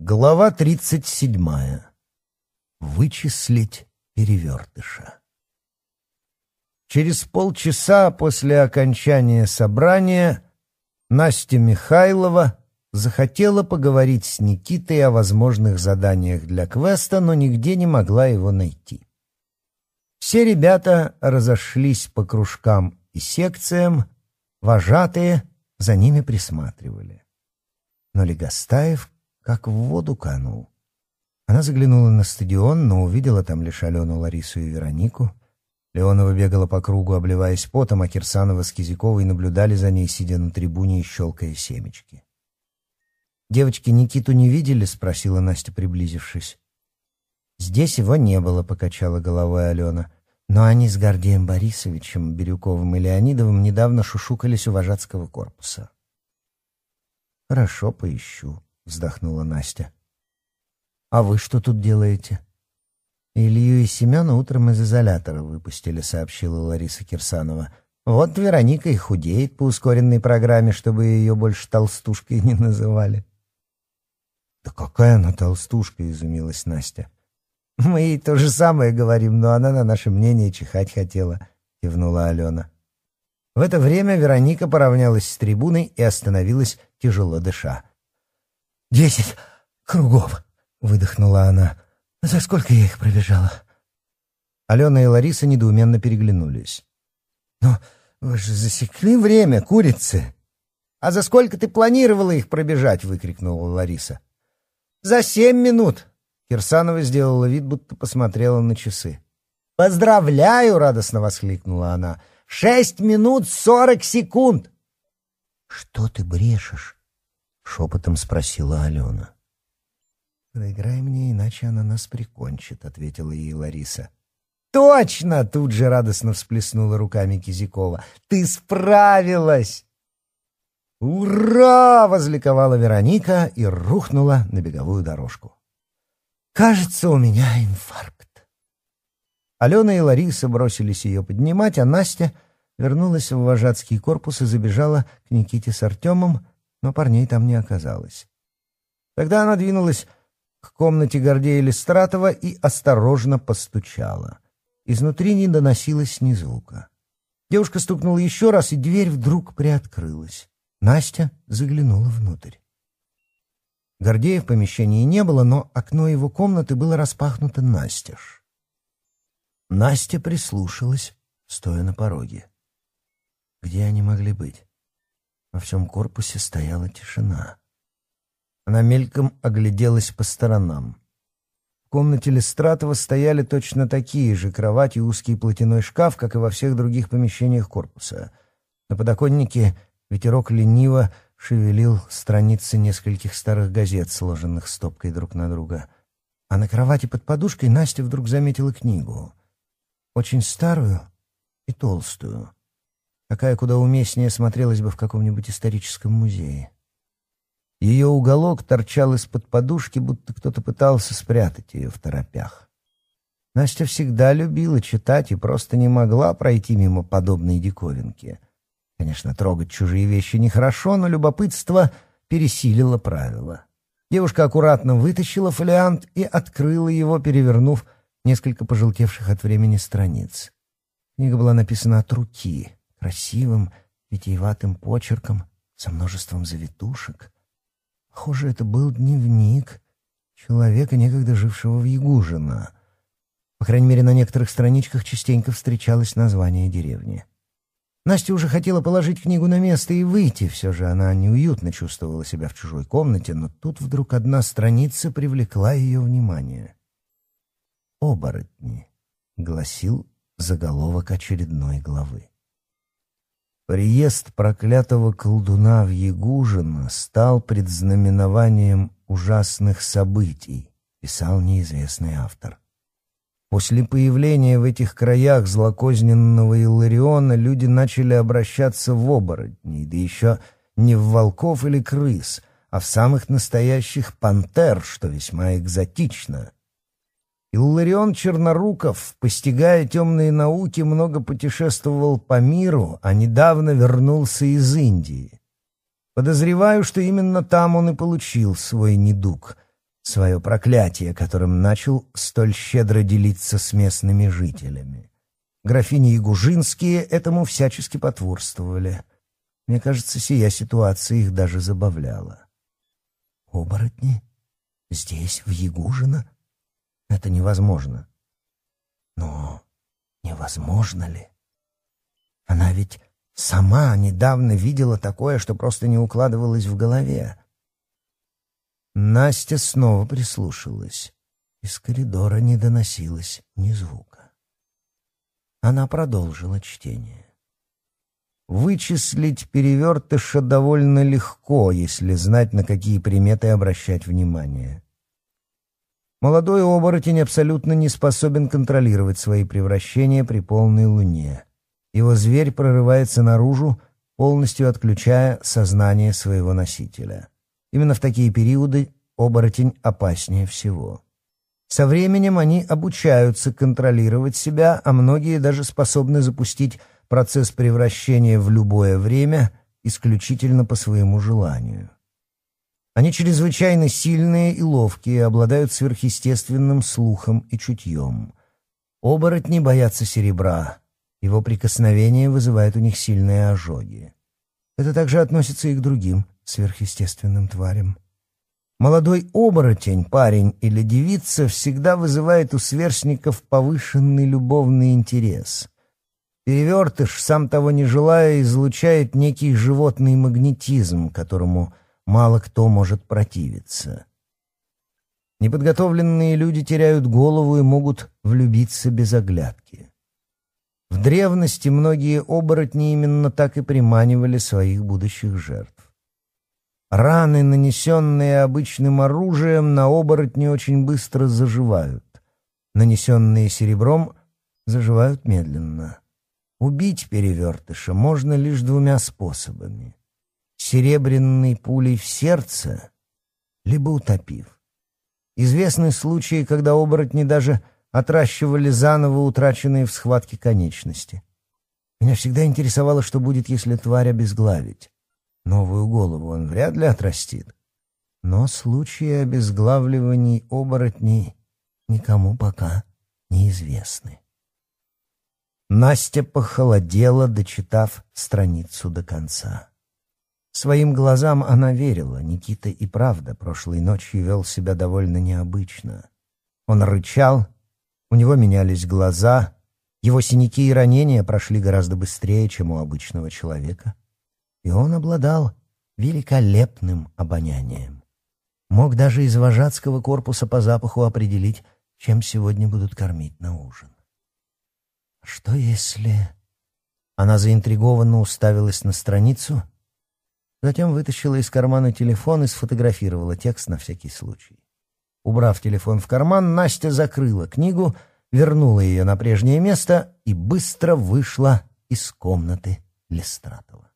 Глава 37. Вычислить перевертыша. Через полчаса после окончания собрания Настя Михайлова захотела поговорить с Никитой о возможных заданиях для квеста, но нигде не могла его найти. Все ребята разошлись по кружкам и секциям, вожатые за ними присматривали. Но Легостаев как в воду канул. Она заглянула на стадион, но увидела там лишь Алену, Ларису и Веронику. Леонова бегала по кругу, обливаясь потом, а Кирсанова с Кизяковой наблюдали за ней, сидя на трибуне и щелкая семечки. «Девочки Никиту не видели?» — спросила Настя, приблизившись. «Здесь его не было», — покачала головой Алена. «Но они с Гордеем Борисовичем, Бирюковым и Леонидовым недавно шушукались у вожатского корпуса». «Хорошо, поищу», вздохнула Настя. «А вы что тут делаете?» «Илью и Семена утром из изолятора выпустили», — сообщила Лариса Кирсанова. «Вот Вероника и худеет по ускоренной программе, чтобы ее больше толстушкой не называли». «Да какая она толстушка!» — изумилась Настя. «Мы ей то же самое говорим, но она на наше мнение чихать хотела», — кивнула Алена. В это время Вероника поравнялась с трибуной и остановилась, тяжело дыша. «Десять кругов!» — выдохнула она. «За сколько я их пробежала?» Алена и Лариса недоуменно переглянулись. «Но вы же засекли время, курицы!» «А за сколько ты планировала их пробежать?» — выкрикнула Лариса. «За семь минут!» Кирсанова сделала вид, будто посмотрела на часы. «Поздравляю!» — радостно воскликнула она. «Шесть минут сорок секунд!» «Что ты брешешь?» шепотом спросила Алена. «Проиграй мне, иначе она нас прикончит», — ответила ей Лариса. «Точно!» — тут же радостно всплеснула руками Кизякова. «Ты справилась!» «Ура!» — возликовала Вероника и рухнула на беговую дорожку. «Кажется, у меня инфаркт». Алена и Лариса бросились ее поднимать, а Настя вернулась в вожатский корпус и забежала к Никите с Артемом, но парней там не оказалось. Тогда она двинулась к комнате Гордея Листратова и осторожно постучала. Изнутри не доносилось ни звука. Девушка стукнула еще раз, и дверь вдруг приоткрылась. Настя заглянула внутрь. Гордея в помещении не было, но окно его комнаты было распахнуто настежь. Настя прислушалась, стоя на пороге. Где они могли быть? Во всем корпусе стояла тишина. Она мельком огляделась по сторонам. В комнате Листратова стояли точно такие же кровати и узкий платяной шкаф, как и во всех других помещениях корпуса. На подоконнике ветерок лениво шевелил страницы нескольких старых газет, сложенных стопкой друг на друга. А на кровати под подушкой Настя вдруг заметила книгу. Очень старую и толстую — какая куда уместнее смотрелась бы в каком-нибудь историческом музее. Ее уголок торчал из-под подушки, будто кто-то пытался спрятать ее в торопях. Настя всегда любила читать и просто не могла пройти мимо подобной диковинки. Конечно, трогать чужие вещи нехорошо, но любопытство пересилило правила. Девушка аккуратно вытащила фолиант и открыла его, перевернув несколько пожелтевших от времени страниц. Книга была написана от руки — красивым, витиеватым почерком, со множеством завитушек. хуже это был дневник человека, некогда жившего в Ягужино. По крайней мере, на некоторых страничках частенько встречалось название деревни. Настя уже хотела положить книгу на место и выйти, все же она неуютно чувствовала себя в чужой комнате, но тут вдруг одна страница привлекла ее внимание. «Оборотни», — гласил заголовок очередной главы. Приезд проклятого колдуна в Ягужино стал предзнаменованием ужасных событий, писал неизвестный автор. После появления в этих краях злокозненного Иллариона люди начали обращаться в оборотней, да еще не в волков или крыс, а в самых настоящих пантер, что весьма экзотично — Илларион Черноруков, постигая темные науки, много путешествовал по миру, а недавно вернулся из Индии. Подозреваю, что именно там он и получил свой недуг, свое проклятие, которым начал столь щедро делиться с местными жителями. Графини Ягужинские этому всячески потворствовали. Мне кажется, сия ситуация их даже забавляла. «Оборотни? Здесь, в Ягужино?» Это невозможно. Но невозможно ли? Она ведь сама недавно видела такое, что просто не укладывалось в голове. Настя снова прислушалась. Из коридора не доносилось ни звука. Она продолжила чтение. Вычислить перевертыша довольно легко, если знать, на какие приметы обращать внимание. Молодой оборотень абсолютно не способен контролировать свои превращения при полной луне. Его зверь прорывается наружу, полностью отключая сознание своего носителя. Именно в такие периоды оборотень опаснее всего. Со временем они обучаются контролировать себя, а многие даже способны запустить процесс превращения в любое время исключительно по своему желанию. Они чрезвычайно сильные и ловкие, обладают сверхъестественным слухом и чутьем. Оборотни боятся серебра. Его прикосновение вызывает у них сильные ожоги. Это также относится и к другим сверхъестественным тварям. Молодой оборотень, парень или девица всегда вызывает у сверстников повышенный любовный интерес. Перевертыш, сам того не желая, излучает некий животный магнетизм, которому – мало кто может противиться. Неподготовленные люди теряют голову и могут влюбиться без оглядки. В древности многие оборотни именно так и приманивали своих будущих жертв. Раны, нанесенные обычным оружием, на оборотни очень быстро заживают. Нанесенные серебром заживают медленно. Убить перевертыша можно лишь двумя способами — серебряной пулей в сердце, либо утопив. Известны случаи, когда оборотни даже отращивали заново утраченные в схватке конечности. Меня всегда интересовало, что будет, если тварь обезглавить. Новую голову он вряд ли отрастит. Но случаи обезглавливаний оборотней никому пока неизвестны. Настя похолодела, дочитав страницу до конца. Своим глазам она верила, Никита и правда прошлой ночью вел себя довольно необычно. Он рычал, у него менялись глаза, его синяки и ранения прошли гораздо быстрее, чем у обычного человека. И он обладал великолепным обонянием. Мог даже из вожатского корпуса по запаху определить, чем сегодня будут кормить на ужин. «А что если... Она заинтригованно уставилась на страницу — Затем вытащила из кармана телефон и сфотографировала текст на всякий случай. Убрав телефон в карман, Настя закрыла книгу, вернула ее на прежнее место и быстро вышла из комнаты Лестратова.